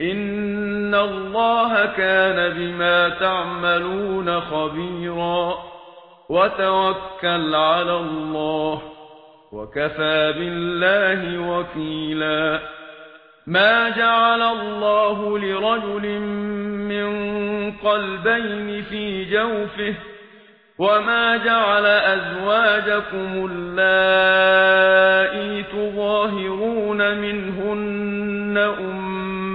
ان الله كان بما تعملون خبيرا وتوكل على الله وكفى بالله وكيلا ما جعل الله لرجل من قلبين في جوفه وما جعل ازواجكم اللائي تظاهرون منهن امه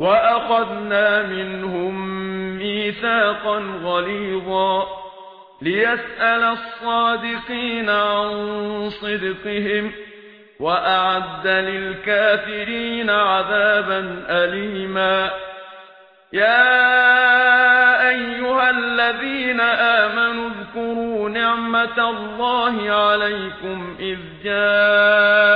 وَأَخَذْنَا مِنْهُمْ مِيثَاقًا غَلِيظًا لِيَسْأَلَ الصَّادِقِينَ عَن صِدْقِهِمْ وَأَعَدَّ لِلْكَافِرِينَ عَذَابًا أَلِيمًا يَا أَيُّهَا الَّذِينَ آمَنُوا اذْكُرُوا نِعْمَةَ اللَّهِ عَلَيْكُمْ إِذْ جَاءَتْكُمْ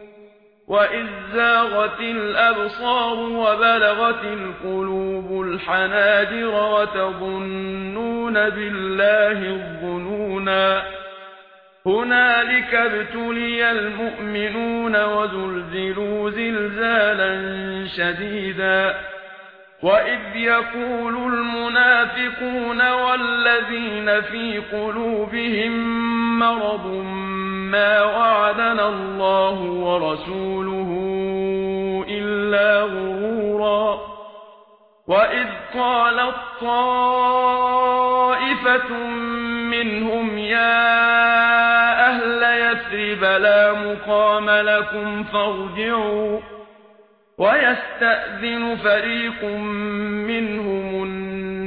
وَإِذْ زَاغَتِ الْأَبْصَارُ وَبَلَغَتِ الْقُلُوبُ الْحَنَاجِرَ وَتَظُنُّونَ بِاللَّهِ الظُّنُونَا هُنَالِكَ ابْتُلِيَ الْمُؤْمِنُونَ وَزُلْزِلُوا زِلْزَالًا شَدِيدًا وَإِذْ يَقُولُ الْمُنَافِقُونَ وَالَّذِينَ فِي قُلُوبِهِم مَّرَضٌ ما وعدنا الله ورسوله إلا غرورا. وإذ قالت طائفة منهم يا أهل يثرب لا مقام لكم فارجعوا. ويستأذن فريق منهم النار